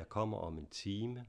jeg kommer om en time,